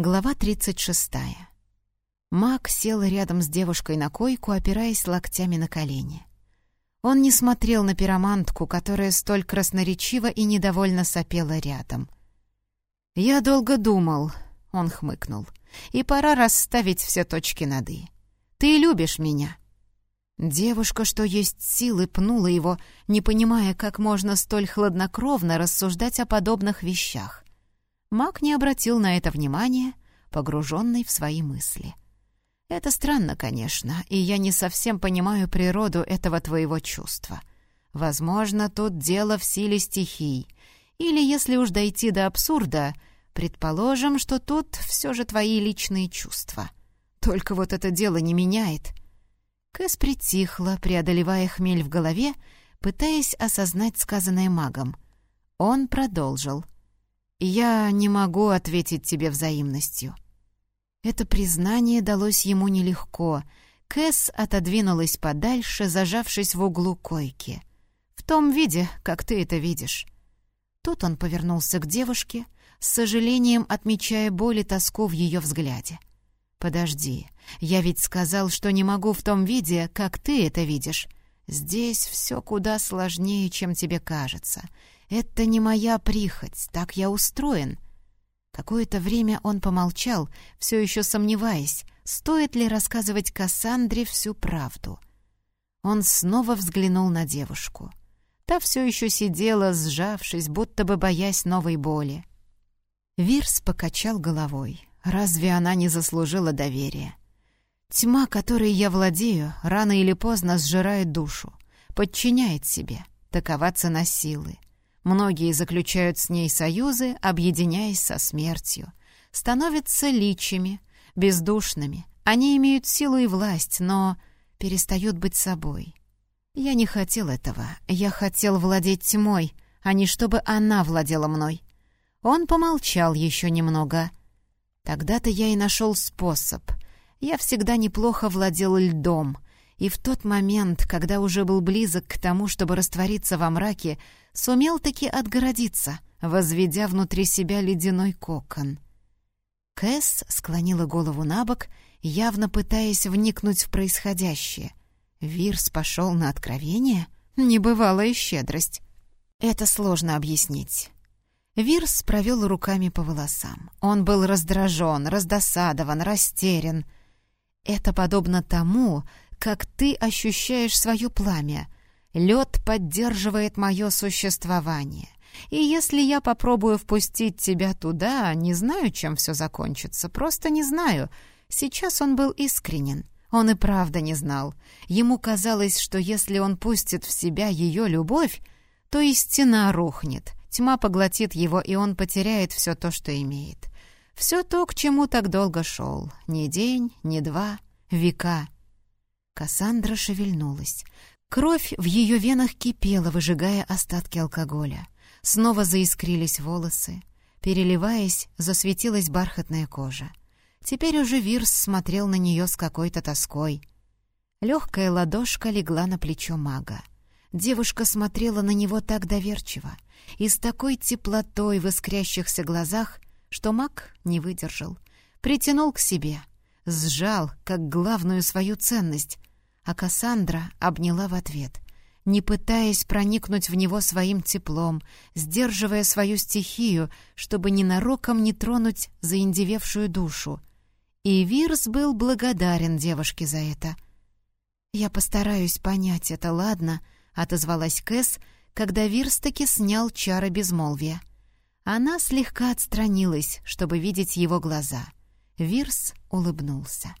Глава 36. Мак сел рядом с девушкой на койку, опираясь локтями на колени. Он не смотрел на пиромантку, которая столь красноречиво и недовольно сопела рядом. «Я долго думал», — он хмыкнул, — «и пора расставить все точки над «и». Ты любишь меня». Девушка, что есть силы, пнула его, не понимая, как можно столь хладнокровно рассуждать о подобных вещах. Маг не обратил на это внимания, погруженный в свои мысли. «Это странно, конечно, и я не совсем понимаю природу этого твоего чувства. Возможно, тут дело в силе стихий. Или, если уж дойти до абсурда, предположим, что тут все же твои личные чувства. Только вот это дело не меняет». Кэс притихла, преодолевая хмель в голове, пытаясь осознать сказанное магом. Он продолжил — «Я не могу ответить тебе взаимностью». Это признание далось ему нелегко. Кэс отодвинулась подальше, зажавшись в углу койки. «В том виде, как ты это видишь». Тут он повернулся к девушке, с сожалением отмечая боль и тоску в ее взгляде. «Подожди, я ведь сказал, что не могу в том виде, как ты это видишь. Здесь все куда сложнее, чем тебе кажется. Это не моя прихоть, так я устроен». Какое-то время он помолчал, все еще сомневаясь, стоит ли рассказывать Кассандре всю правду. Он снова взглянул на девушку. Та все еще сидела, сжавшись, будто бы боясь новой боли. Вирс покачал головой. Разве она не заслужила доверия? Тьма, которой я владею, рано или поздно сжирает душу, подчиняет себе. Такова цена силы. Многие заключают с ней союзы, объединяясь со смертью. Становятся личами, бездушными. Они имеют силу и власть, но перестают быть собой. Я не хотел этого. Я хотел владеть тьмой, а не чтобы она владела мной. Он помолчал еще немного. Тогда-то я и нашел способ. Я всегда неплохо владел льдом — и в тот момент, когда уже был близок к тому, чтобы раствориться во мраке, сумел таки отгородиться, возведя внутри себя ледяной кокон. Кэс склонила голову на бок, явно пытаясь вникнуть в происходящее. Вирс пошел на откровение? Небывалая щедрость. Это сложно объяснить. Вирс провел руками по волосам. Он был раздражен, раздосадован, растерян. Это подобно тому, как ты ощущаешь свое пламя. Лед поддерживает мое существование. И если я попробую впустить тебя туда, не знаю, чем все закончится, просто не знаю. Сейчас он был искренен. Он и правда не знал. Ему казалось, что если он пустит в себя ее любовь, то и стена рухнет, тьма поглотит его, и он потеряет все то, что имеет. Все то, к чему так долго шел. Ни день, ни два, века — Кассандра шевельнулась. Кровь в ее венах кипела, выжигая остатки алкоголя. Снова заискрились волосы. Переливаясь, засветилась бархатная кожа. Теперь уже Вирс смотрел на нее с какой-то тоской. Легкая ладошка легла на плечо мага. Девушка смотрела на него так доверчиво и с такой теплотой в искрящихся глазах, что маг не выдержал. Притянул к себе, сжал, как главную свою ценность, а Кассандра обняла в ответ, не пытаясь проникнуть в него своим теплом, сдерживая свою стихию, чтобы ненароком не тронуть заиндевевшую душу. И Вирс был благодарен девушке за это. «Я постараюсь понять это, ладно?» — отозвалась Кэс, когда Вирс таки снял чары безмолвия. Она слегка отстранилась, чтобы видеть его глаза. Вирс улыбнулся.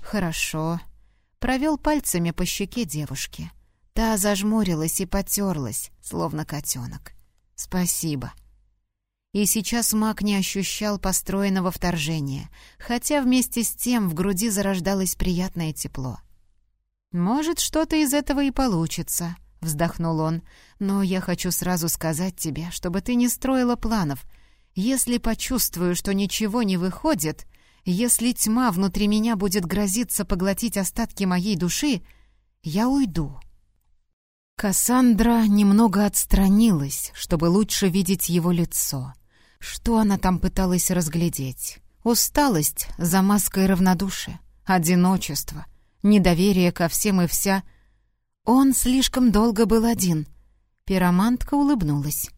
«Хорошо», провел пальцами по щеке девушки. Та зажмурилась и потерлась, словно котенок. «Спасибо». И сейчас маг не ощущал построенного вторжения, хотя вместе с тем в груди зарождалось приятное тепло. «Может, что-то из этого и получится», — вздохнул он. «Но я хочу сразу сказать тебе, чтобы ты не строила планов. Если почувствую, что ничего не выходит, если тьма внутри меня будет грозиться поглотить остатки моей души, я уйду. Кассандра немного отстранилась, чтобы лучше видеть его лицо. Что она там пыталась разглядеть? Усталость за маской равнодушия, одиночество, недоверие ко всем и вся. Он слишком долго был один. Пиромантка улыбнулась.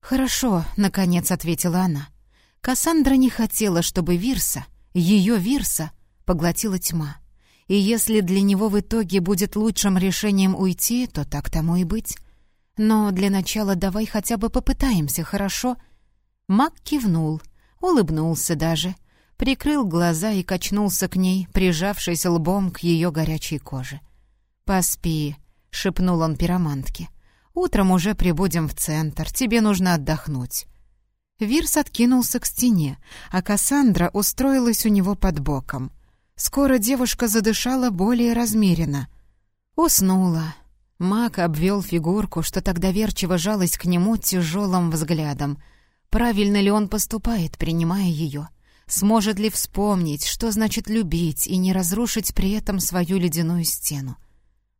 «Хорошо», — наконец ответила она. Кассандра не хотела, чтобы Вирса, ее Вирса, поглотила тьма. И если для него в итоге будет лучшим решением уйти, то так тому и быть. Но для начала давай хотя бы попытаемся, хорошо?» Мак кивнул, улыбнулся даже, прикрыл глаза и качнулся к ней, прижавшись лбом к ее горячей коже. «Поспи», — шепнул он пиромантке. «Утром уже прибудем в центр, тебе нужно отдохнуть». Вирс откинулся к стене, а Кассандра устроилась у него под боком. Скоро девушка задышала более размеренно. Уснула. Мак обвел фигурку, что так доверчиво жалась к нему тяжелым взглядом. Правильно ли он поступает, принимая ее? Сможет ли вспомнить, что значит любить и не разрушить при этом свою ледяную стену?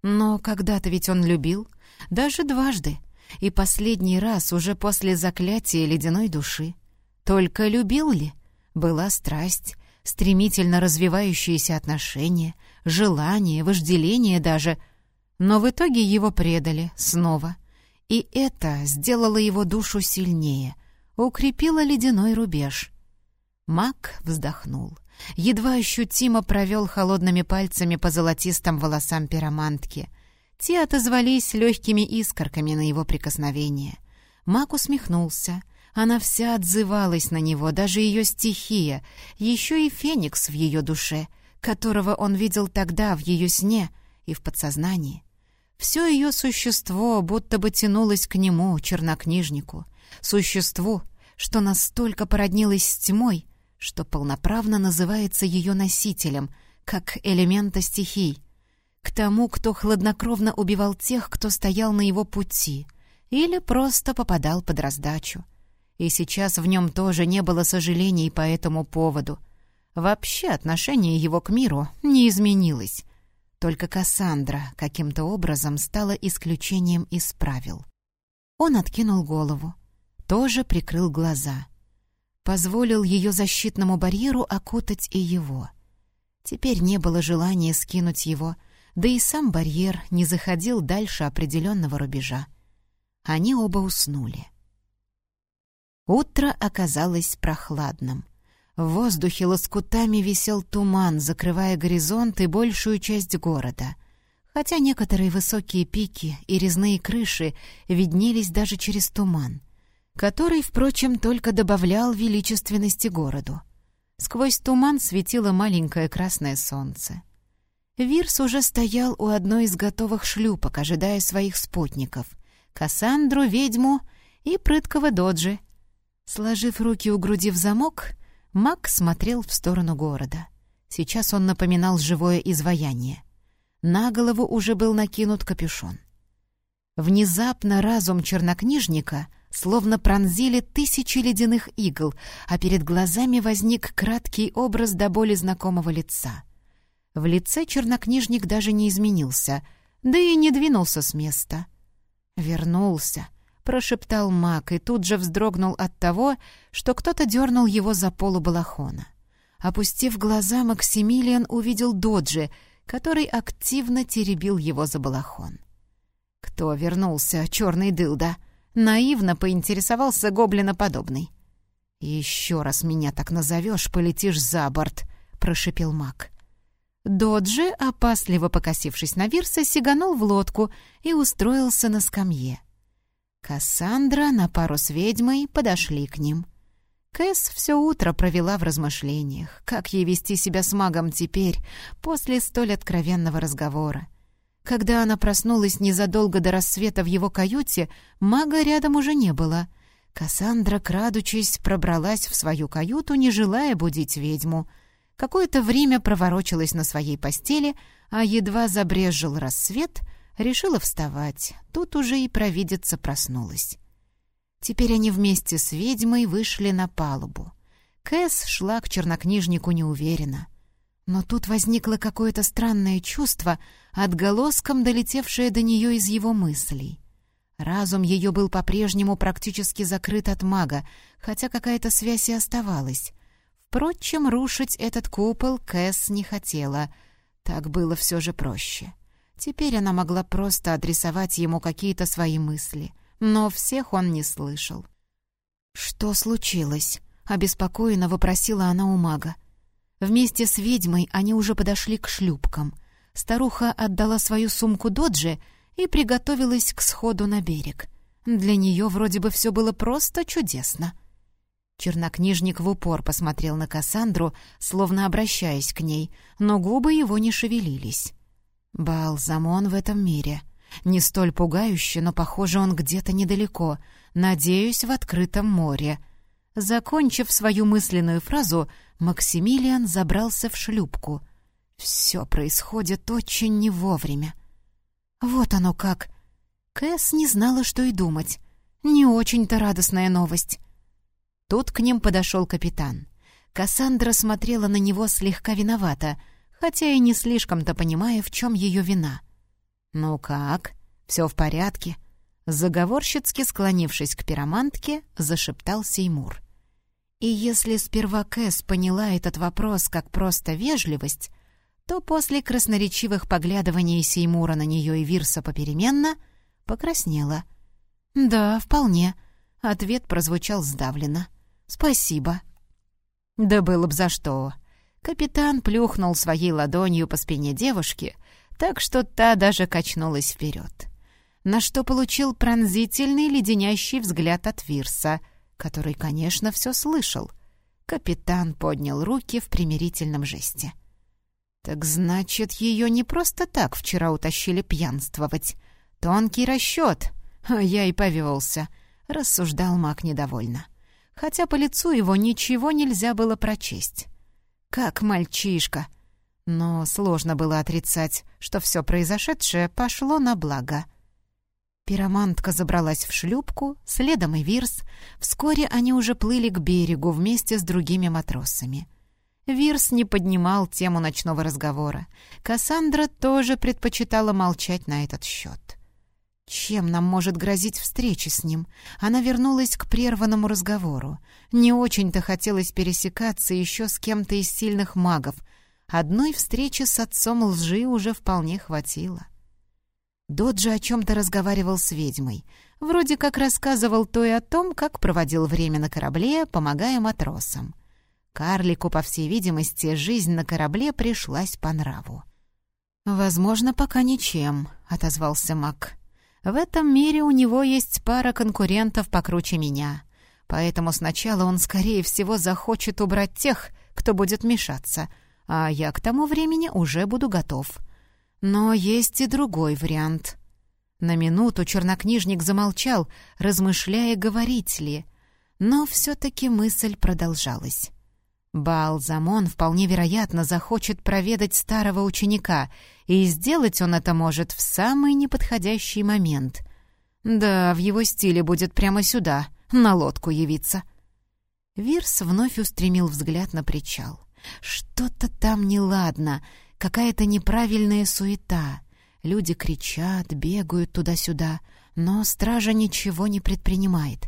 Но когда-то ведь он любил, даже дважды, и последний раз уже после заклятия ледяной души. Только любил ли? Была страсть, стремительно развивающиеся отношения, желание, вожделение даже. Но в итоге его предали снова. И это сделало его душу сильнее, укрепило ледяной рубеж. Мак вздохнул. Едва ощутимо провел холодными пальцами по золотистым волосам пиромантки. Те отозвались легкими искорками на его прикосновение. Мак усмехнулся. Она вся отзывалась на него, даже ее стихия, еще и феникс в ее душе, которого он видел тогда в ее сне и в подсознании. Все ее существо будто бы тянулось к нему, чернокнижнику, существу, что настолько породнилось с тьмой, что полноправно называется ее носителем, как элемента стихий, к тому, кто хладнокровно убивал тех, кто стоял на его пути, или просто попадал под раздачу. И сейчас в нем тоже не было сожалений по этому поводу. Вообще отношение его к миру не изменилось. Только Кассандра каким-то образом стала исключением из правил. Он откинул голову, тоже прикрыл глаза. Позволил ее защитному барьеру окутать и его. Теперь не было желания скинуть его — да и сам барьер не заходил дальше определенного рубежа. Они оба уснули. Утро оказалось прохладным. В воздухе лоскутами висел туман, закрывая горизонт и большую часть города. Хотя некоторые высокие пики и резные крыши виднелись даже через туман, который, впрочем, только добавлял величественности городу. Сквозь туман светило маленькое красное солнце. Вирс уже стоял у одной из готовых шлюпок, ожидая своих спутников — Кассандру, ведьму и прыткого Доджи. Сложив руки у груди в замок, Мак смотрел в сторону города. Сейчас он напоминал живое изваяние. На голову уже был накинут капюшон. Внезапно разум чернокнижника словно пронзили тысячи ледяных игл, а перед глазами возник краткий образ до боли знакомого лица — в лице чернокнижник даже не изменился, да и не двинулся с места. «Вернулся», — прошептал маг и тут же вздрогнул от того, что кто-то дернул его за полу балахона. Опустив глаза, Максимилиан увидел Доджи, который активно теребил его за балахон. «Кто вернулся, черный дылда?» — наивно поинтересовался гоблиноподобный. «Еще раз меня так назовешь, полетишь за борт», — прошепел маг. Доджи, опасливо покосившись на Вирса, сиганул в лодку и устроился на скамье. Кассандра на пару с ведьмой подошли к ним. Кэс все утро провела в размышлениях, как ей вести себя с магом теперь, после столь откровенного разговора. Когда она проснулась незадолго до рассвета в его каюте, мага рядом уже не было. Кассандра, крадучись, пробралась в свою каюту, не желая будить ведьму — Какое-то время проворочилась на своей постели, а едва забрезжил рассвет, решила вставать. Тут уже и провидица проснулась. Теперь они вместе с ведьмой вышли на палубу. Кэс шла к чернокнижнику неуверенно. Но тут возникло какое-то странное чувство, отголоском долетевшее до нее из его мыслей. Разум ее был по-прежнему практически закрыт от мага, хотя какая-то связь и оставалась. Впрочем, рушить этот купол Кэс не хотела. Так было все же проще. Теперь она могла просто адресовать ему какие-то свои мысли, но всех он не слышал. «Что случилось?» — обеспокоенно вопросила она у мага. Вместе с ведьмой они уже подошли к шлюпкам. Старуха отдала свою сумку Додже и приготовилась к сходу на берег. Для нее вроде бы все было просто чудесно. Чернокнижник в упор посмотрел на Кассандру, словно обращаясь к ней, но губы его не шевелились. Балзамон в этом мире. Не столь пугающе, но, похоже, он где-то недалеко. Надеюсь, в открытом море. Закончив свою мысленную фразу, Максимилиан забрался в шлюпку. Все происходит очень не вовремя. Вот оно как. Кэс не знала, что и думать. Не очень-то радостная новость. Тут к ним подошел капитан. Кассандра смотрела на него слегка виновата — хотя и не слишком-то понимая, в чем ее вина. «Ну как? Все в порядке?» Заговорщицки склонившись к пиромантке, зашептал Сеймур. И если сперва Кэс поняла этот вопрос как просто вежливость, то после красноречивых поглядываний Сеймура на нее и Вирса попеременно покраснела. «Да, вполне», — ответ прозвучал сдавленно. «Спасибо». «Да было б за что», Капитан плюхнул своей ладонью по спине девушки, так что та даже качнулась вперед. На что получил пронзительный леденящий взгляд от Вирса, который, конечно, все слышал. Капитан поднял руки в примирительном жесте. «Так значит, ее не просто так вчера утащили пьянствовать. Тонкий расчет. А я и повелся», — рассуждал маг недовольно. Хотя по лицу его ничего нельзя было прочесть. Как мальчишка. Но сложно было отрицать, что все произошедшее пошло на благо. Пиромантка забралась в шлюпку, следом и Вирс. Вскоре они уже плыли к берегу вместе с другими матросами. Вирс не поднимал тему ночного разговора. Кассандра тоже предпочитала молчать на этот счет. Чем нам может грозить встреча с ним? Она вернулась к прерванному разговору. Не очень-то хотелось пересекаться еще с кем-то из сильных магов. Одной встречи с отцом лжи уже вполне хватило. Доджи о чем-то разговаривал с ведьмой. Вроде как рассказывал то и о том, как проводил время на корабле, помогая матросам. Карлику, по всей видимости, жизнь на корабле пришлась по нраву. «Возможно, пока ничем», — отозвался маг. В этом мире у него есть пара конкурентов покруче меня, поэтому сначала он, скорее всего, захочет убрать тех, кто будет мешаться, а я к тому времени уже буду готов. Но есть и другой вариант. На минуту чернокнижник замолчал, размышляя, говорить ли, но все-таки мысль продолжалась. Балзамон вполне вероятно захочет проведать старого ученика, и сделать он это может в самый неподходящий момент. Да, в его стиле будет прямо сюда, на лодку явиться. Вирс вновь устремил взгляд на причал. Что-то там неладно, какая-то неправильная суета. Люди кричат, бегают туда-сюда, но стража ничего не предпринимает.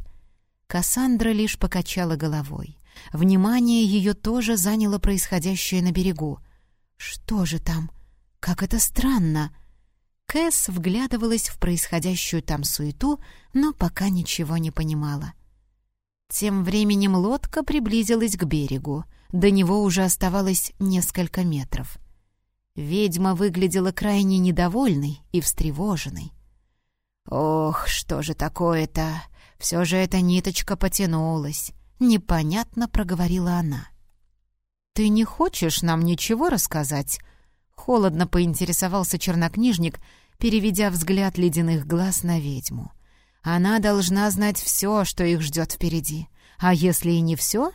Кассандра лишь покачала головой. Внимание ее тоже заняло происходящее на берегу. «Что же там? Как это странно!» Кэс вглядывалась в происходящую там суету, но пока ничего не понимала. Тем временем лодка приблизилась к берегу. До него уже оставалось несколько метров. Ведьма выглядела крайне недовольной и встревоженной. «Ох, что же такое-то? Все же эта ниточка потянулась. Непонятно проговорила она. «Ты не хочешь нам ничего рассказать?» Холодно поинтересовался чернокнижник, переведя взгляд ледяных глаз на ведьму. «Она должна знать все, что их ждет впереди. А если и не все,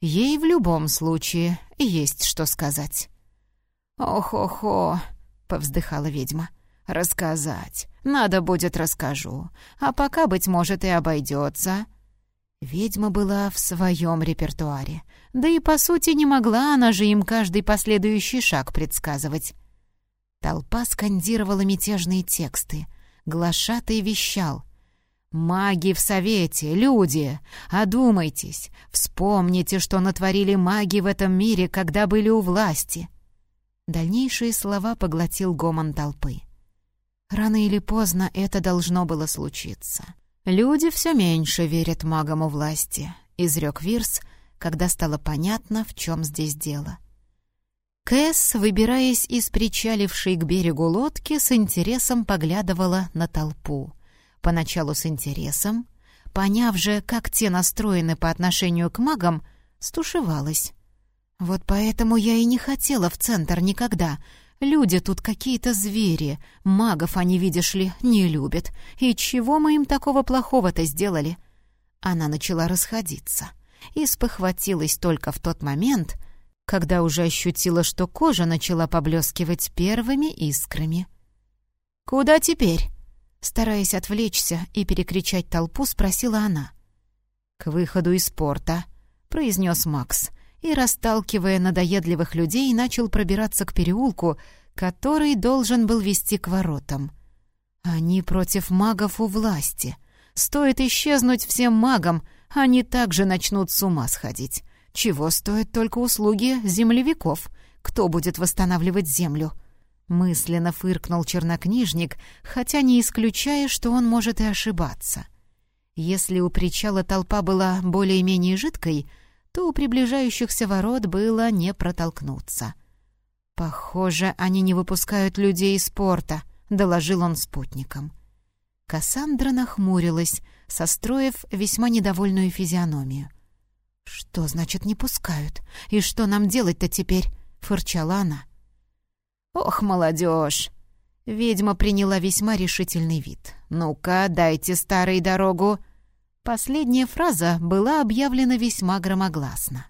ей в любом случае есть что сказать». «Ох-охо!» — повздыхала ведьма. «Рассказать. Надо будет расскажу. А пока, быть может, и обойдется. Ведьма была в своем репертуаре. Да и, по сути, не могла она же им каждый последующий шаг предсказывать. Толпа скандировала мятежные тексты. Глашатый вещал. «Маги в совете, люди! Одумайтесь! Вспомните, что натворили маги в этом мире, когда были у власти!» Дальнейшие слова поглотил гомон толпы. Рано или поздно это должно было случиться. «Люди все меньше верят магам у власти», — изрек Вирс, когда стало понятно, в чем здесь дело. Кэс, выбираясь из причалившей к берегу лодки, с интересом поглядывала на толпу. Поначалу с интересом, поняв же, как те настроены по отношению к магам, стушевалась. «Вот поэтому я и не хотела в центр никогда. Люди тут какие-то звери, магов они, видишь ли, не любят. И чего мы им такого плохого-то сделали?» Она начала расходиться и спохватилась только в тот момент — когда уже ощутила, что кожа начала поблескивать первыми искрами. «Куда теперь?» Стараясь отвлечься и перекричать толпу, спросила она. «К выходу из порта», — произнес Макс, и, расталкивая надоедливых людей, начал пробираться к переулку, который должен был вести к воротам. «Они против магов у власти. Стоит исчезнуть всем магам, они также начнут с ума сходить. Чего стоят только услуги землевиков? Кто будет восстанавливать землю? Мысленно фыркнул чернокнижник, хотя не исключая, что он может и ошибаться. Если у причала толпа была более-менее жидкой, то у приближающихся ворот было не протолкнуться. «Похоже, они не выпускают людей из порта», — доложил он спутникам. Кассандра нахмурилась, состроив весьма недовольную физиономию — «Что значит не пускают? И что нам делать-то теперь?» — фырчала она. «Ох, молодежь!» Ведьма приняла весьма решительный вид. «Ну-ка, дайте старой дорогу!» Последняя фраза была объявлена весьма громогласно.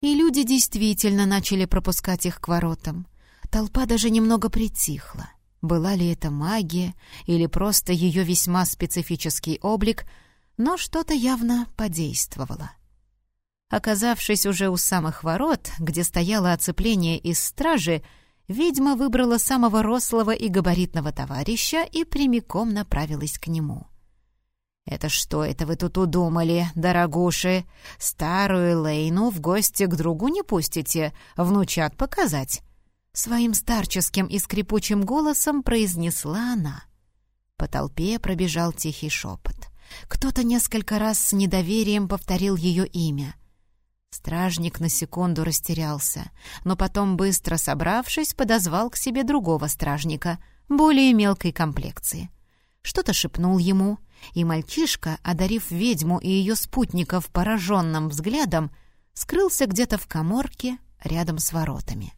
И люди действительно начали пропускать их к воротам. Толпа даже немного притихла. Была ли это магия или просто ее весьма специфический облик, но что-то явно подействовало. Оказавшись уже у самых ворот, где стояло оцепление из стражи, ведьма выбрала самого рослого и габаритного товарища и прямиком направилась к нему. «Это что это вы тут удумали, дорогуши? Старую Лейну в гости к другу не пустите, внучат показать?» Своим старческим и скрипучим голосом произнесла она. По толпе пробежал тихий шепот. Кто-то несколько раз с недоверием повторил ее имя — Стражник на секунду растерялся, но потом, быстро собравшись, подозвал к себе другого стражника, более мелкой комплекции. Что-то шепнул ему, и мальчишка, одарив ведьму и ее спутников пораженным взглядом, скрылся где-то в коморке рядом с воротами.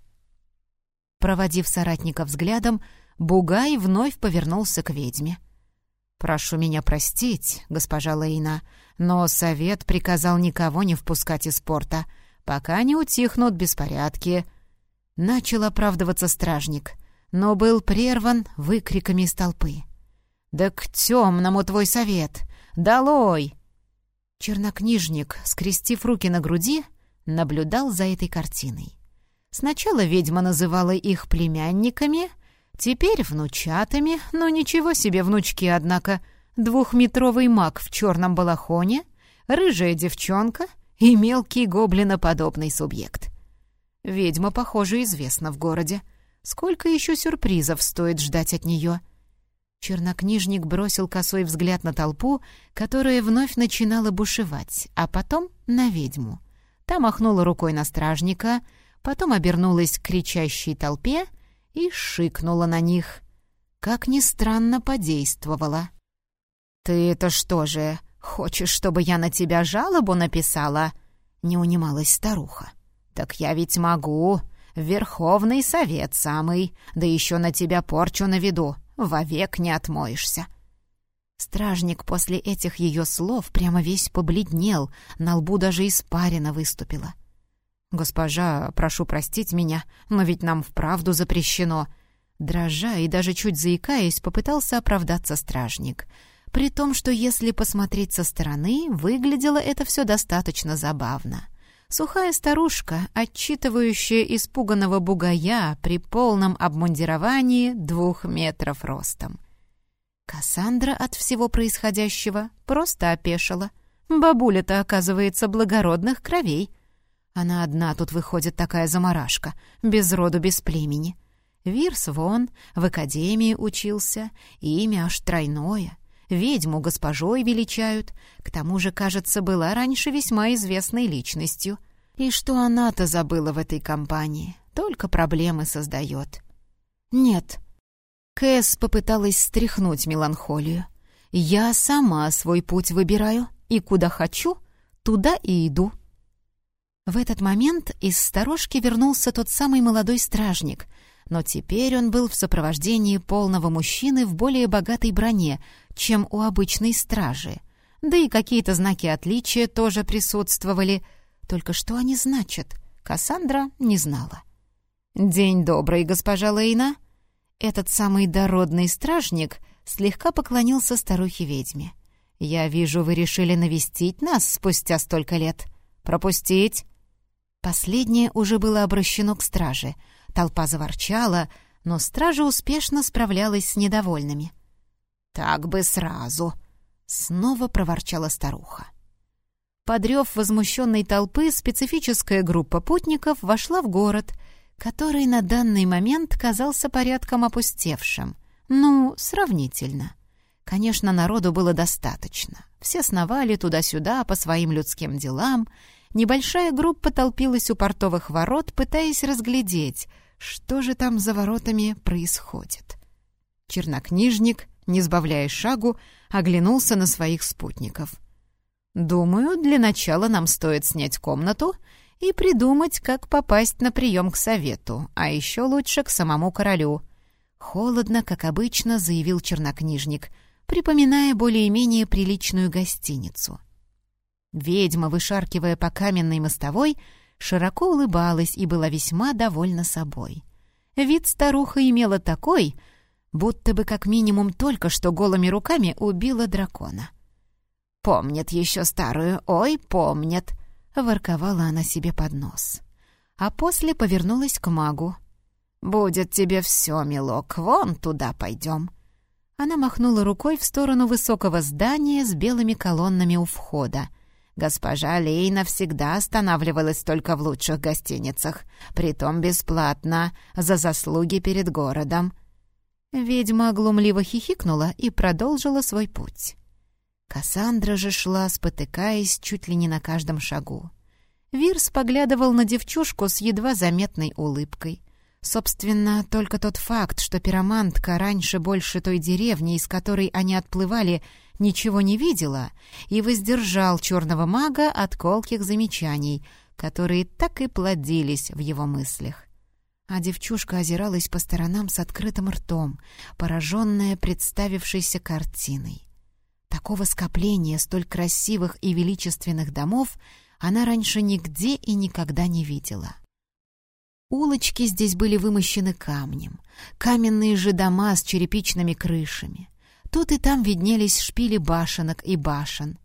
Проводив соратника взглядом, Бугай вновь повернулся к ведьме — «Прошу меня простить, госпожа Лейна, но совет приказал никого не впускать из порта, пока не утихнут беспорядки». Начал оправдываться стражник, но был прерван выкриками из толпы. «Да к темному твой совет! Долой!» Чернокнижник, скрестив руки на груди, наблюдал за этой картиной. Сначала ведьма называла их племянниками, Теперь внучатами, но ничего себе внучки, однако. Двухметровый маг в черном балахоне, рыжая девчонка и мелкий гоблиноподобный субъект. Ведьма, похоже, известна в городе. Сколько еще сюрпризов стоит ждать от нее? Чернокнижник бросил косой взгляд на толпу, которая вновь начинала бушевать, а потом на ведьму. Та махнула рукой на стражника, потом обернулась к кричащей толпе — и шикнула на них. Как ни странно, подействовала. «Ты это что же, хочешь, чтобы я на тебя жалобу написала?» — не унималась старуха. «Так я ведь могу. Верховный совет самый, да еще на тебя порчу наведу. Вовек не отмоешься». Стражник после этих ее слов прямо весь побледнел, на лбу даже испарина выступила. «Госпожа, прошу простить меня, но ведь нам вправду запрещено». Дрожа и даже чуть заикаясь, попытался оправдаться стражник. При том, что если посмотреть со стороны, выглядело это все достаточно забавно. Сухая старушка, отчитывающая испуганного бугая при полном обмундировании двух метров ростом. Кассандра от всего происходящего просто опешила. Бабуля-то, оказывается, благородных кровей. Она одна тут выходит такая заморашка, без роду, без племени. Вирс вон, в академии учился, имя аж тройное. Ведьму госпожой величают, к тому же, кажется, была раньше весьма известной личностью. И что она-то забыла в этой компании, только проблемы создает. Нет, Кэс попыталась стряхнуть меланхолию. «Я сама свой путь выбираю, и куда хочу, туда и иду». В этот момент из сторожки вернулся тот самый молодой стражник, но теперь он был в сопровождении полного мужчины в более богатой броне, чем у обычной стражи. Да и какие-то знаки отличия тоже присутствовали. Только что они значат, Кассандра не знала. «День добрый, госпожа Лейна!» Этот самый дородный стражник слегка поклонился старухе-ведьме. «Я вижу, вы решили навестить нас спустя столько лет. Пропустить?» Последнее уже было обращено к страже. Толпа заворчала, но стража успешно справлялась с недовольными. «Так бы сразу!» — снова проворчала старуха. Подрев возмущенной толпы, специфическая группа путников вошла в город — который на данный момент казался порядком опустевшим. Ну, сравнительно. Конечно, народу было достаточно. Все сновали туда-сюда по своим людским делам. Небольшая группа толпилась у портовых ворот, пытаясь разглядеть, что же там за воротами происходит. Чернокнижник, не сбавляя шагу, оглянулся на своих спутников. «Думаю, для начала нам стоит снять комнату и придумать, как попасть на прием к совету, а еще лучше к самому королю. Холодно, как обычно, заявил чернокнижник, припоминая более-менее приличную гостиницу. Ведьма, вышаркивая по каменной мостовой, широко улыбалась и была весьма довольна собой. Вид старуха имела такой, будто бы как минимум только что голыми руками убила дракона. «Помнят еще старую, ой, помнят!» — ворковала она себе под нос. А после повернулась к магу. «Будет тебе все, милок, вон туда пойдем». Она махнула рукой в сторону высокого здания с белыми колоннами у входа. Госпожа Лейна всегда останавливалась только в лучших гостиницах, притом бесплатно, за заслуги перед городом. Ведьма глумливо хихикнула и продолжила свой путь. Кассандра же шла, спотыкаясь чуть ли не на каждом шагу. Вирс поглядывал на девчушку с едва заметной улыбкой. Собственно, только тот факт, что пиромантка раньше больше той деревни, из которой они отплывали, ничего не видела, и воздержал черного мага от колких замечаний, которые так и плодились в его мыслях. А девчушка озиралась по сторонам с открытым ртом, пораженная представившейся картиной. Такого скопления столь красивых и величественных домов она раньше нигде и никогда не видела. Улочки здесь были вымощены камнем, каменные же дома с черепичными крышами. Тут и там виднелись шпили башенок и башен.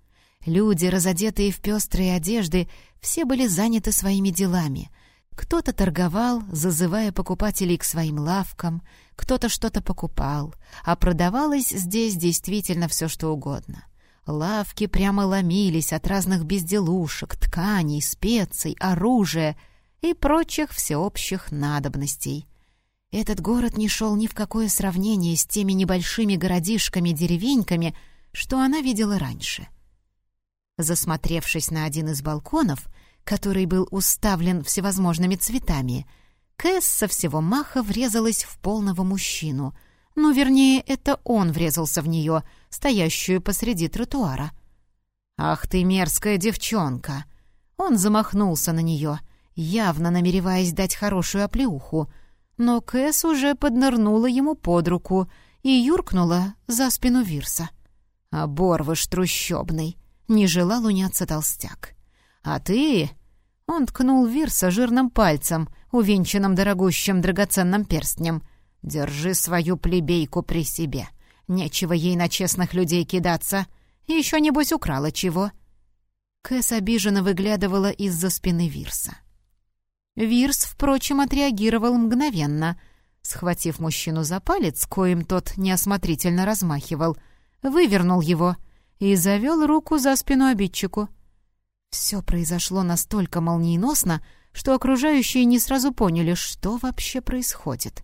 Люди, разодетые в пестрые одежды, все были заняты своими делами. Кто-то торговал, зазывая покупателей к своим лавкам, кто-то что-то покупал, а продавалось здесь действительно все, что угодно. Лавки прямо ломились от разных безделушек, тканей, специй, оружия и прочих всеобщих надобностей. Этот город не шел ни в какое сравнение с теми небольшими городишками-деревеньками, что она видела раньше. Засмотревшись на один из балконов, который был уставлен всевозможными цветами — Кэс со всего маха врезалась в полного мужчину. Ну, вернее, это он врезался в нее, стоящую посреди тротуара. «Ах ты мерзкая девчонка!» Он замахнулся на нее, явно намереваясь дать хорошую оплеуху, но Кэс уже поднырнула ему под руку и юркнула за спину Вирса. «Оборвыш трущобный!» — не желал уняться толстяк. «А ты...» — он ткнул Вирса жирным пальцем, увенчанном дорогущим драгоценным перстнем. «Держи свою плебейку при себе. Нечего ей на честных людей кидаться. Еще, небось, украла чего». Кэс обиженно выглядывала из-за спины Вирса. Вирс, впрочем, отреагировал мгновенно. Схватив мужчину за палец, коим тот неосмотрительно размахивал, вывернул его и завел руку за спину обидчику. Все произошло настолько молниеносно, что окружающие не сразу поняли, что вообще происходит.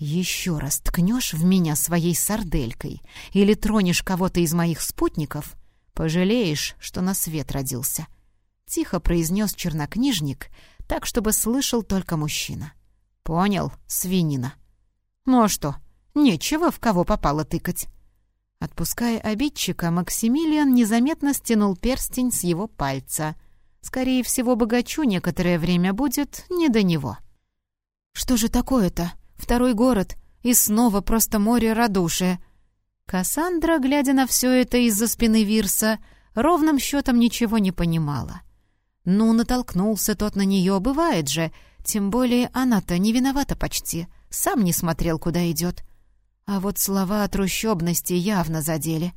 «Еще раз ткнешь в меня своей сарделькой или тронешь кого-то из моих спутников, пожалеешь, что на свет родился», — тихо произнес чернокнижник, так, чтобы слышал только мужчина. «Понял, свинина». «Ну а что, нечего в кого попало тыкать». Отпуская обидчика, Максимилиан незаметно стянул перстень с его пальца. Скорее всего, богачу некоторое время будет не до него. «Что же такое-то? Второй город, и снова просто море радушия». Кассандра, глядя на все это из-за спины Вирса, ровным счетом ничего не понимала. Ну, натолкнулся тот на нее, бывает же, тем более она-то не виновата почти, сам не смотрел, куда идет. А вот слова о трущобности явно задели.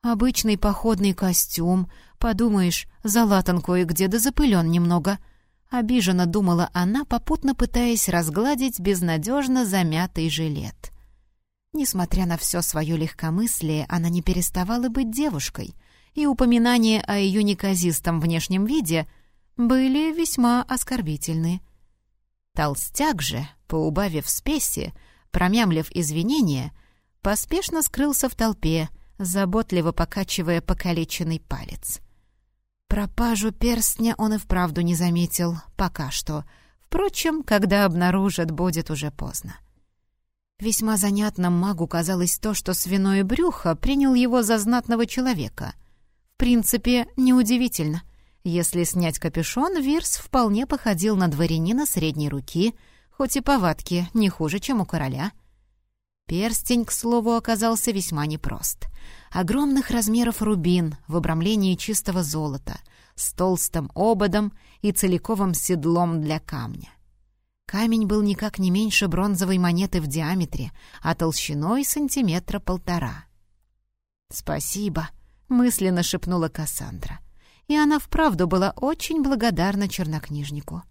Обычный походный костюм, подумаешь, залатан кое-где да запылен немного. Обиженно думала она, попутно пытаясь разгладить безнадежно замятый жилет. Несмотря на все свое легкомыслие, она не переставала быть девушкой, и упоминания о ее неказистом внешнем виде были весьма оскорбительны. Толстяк же, поубавив спеси, промямлив извинения, поспешно скрылся в толпе, заботливо покачивая покалеченный палец. Пропажу перстня он и вправду не заметил, пока что. Впрочем, когда обнаружат, будет уже поздно. Весьма занятным магу казалось то, что свиное брюхо принял его за знатного человека. В принципе, неудивительно. Если снять капюшон, Вирс вполне походил на дворянина средней руки — хоть и повадки не хуже, чем у короля. Перстень, к слову, оказался весьма непрост. Огромных размеров рубин в обрамлении чистого золота, с толстым ободом и целиковым седлом для камня. Камень был никак не меньше бронзовой монеты в диаметре, а толщиной сантиметра полтора. «Спасибо», — мысленно шепнула Кассандра. И она вправду была очень благодарна чернокнижнику.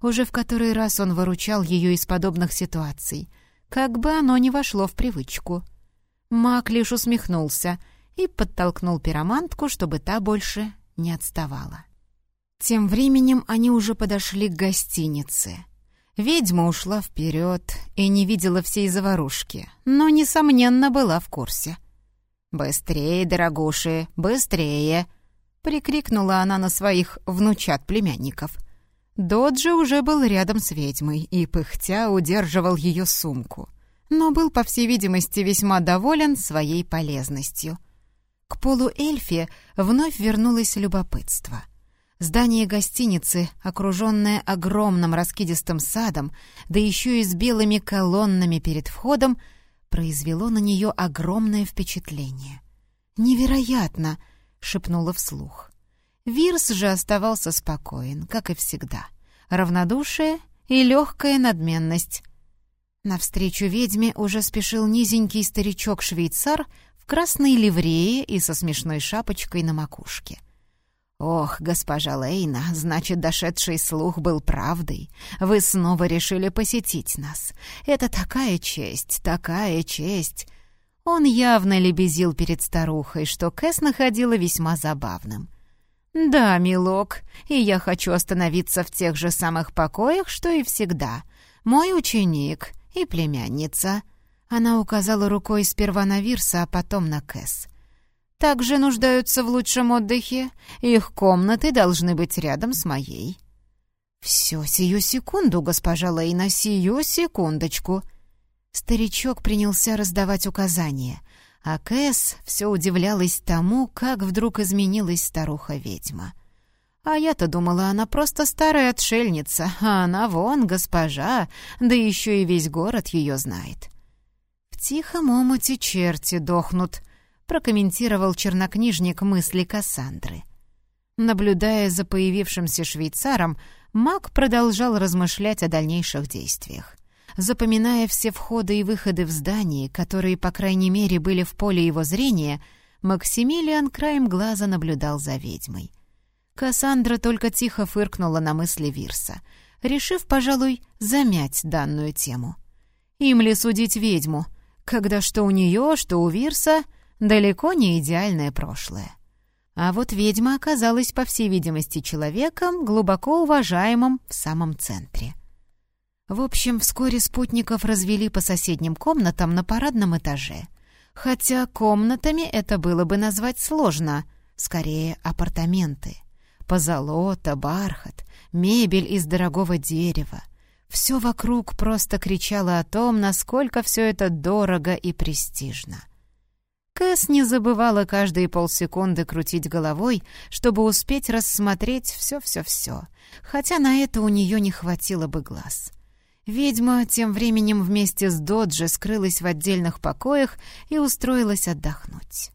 Уже в который раз он выручал ее из подобных ситуаций, как бы оно ни вошло в привычку. Мак лишь усмехнулся и подтолкнул пиромантку, чтобы та больше не отставала. Тем временем они уже подошли к гостинице. Ведьма ушла вперед и не видела всей заварушки, но, несомненно, была в курсе. «Быстрее, дорогуши, быстрее!» — прикрикнула она на своих внучат-племянников — Доджи уже был рядом с ведьмой и, пыхтя, удерживал ее сумку, но был, по всей видимости, весьма доволен своей полезностью. К полуэльфе вновь вернулось любопытство. Здание гостиницы, окруженное огромным раскидистым садом, да еще и с белыми колоннами перед входом, произвело на нее огромное впечатление. «Невероятно!» — шепнула вслух. Вирс же оставался спокоен, как и всегда. Равнодушие и легкая надменность. Навстречу ведьме уже спешил низенький старичок-швейцар в красной ливрее и со смешной шапочкой на макушке. «Ох, госпожа Лейна, значит, дошедший слух был правдой. Вы снова решили посетить нас. Это такая честь, такая честь!» Он явно лебезил перед старухой, что Кэс находила весьма забавным. «Да, милок, и я хочу остановиться в тех же самых покоях, что и всегда. Мой ученик и племянница». Она указала рукой сперва на Вирса, а потом на Кэс. «Также нуждаются в лучшем отдыхе. Их комнаты должны быть рядом с моей». «Все, сию секунду, госпожа Лейна, сию секундочку». Старичок принялся раздавать указания — а Кэс все удивлялась тому, как вдруг изменилась старуха-ведьма. А я-то думала, она просто старая отшельница, а она вон госпожа, да еще и весь город ее знает. «В тихом омуте черти дохнут», — прокомментировал чернокнижник мысли Кассандры. Наблюдая за появившимся швейцаром, маг продолжал размышлять о дальнейших действиях запоминая все входы и выходы в здании, которые, по крайней мере, были в поле его зрения, Максимилиан краем глаза наблюдал за ведьмой. Кассандра только тихо фыркнула на мысли Вирса, решив, пожалуй, замять данную тему. Им ли судить ведьму, когда что у нее, что у Вирса далеко не идеальное прошлое? А вот ведьма оказалась, по всей видимости, человеком, глубоко уважаемым в самом центре. В общем, вскоре спутников развели по соседним комнатам на парадном этаже. Хотя комнатами это было бы назвать сложно, скорее апартаменты. Позолота, бархат, мебель из дорогого дерева. Все вокруг просто кричало о том, насколько все это дорого и престижно. Кэс не забывала каждые полсекунды крутить головой, чтобы успеть рассмотреть все-все-все, хотя на это у нее не хватило бы глаз. Ведьма тем временем вместе с Доджи скрылась в отдельных покоях и устроилась отдохнуть.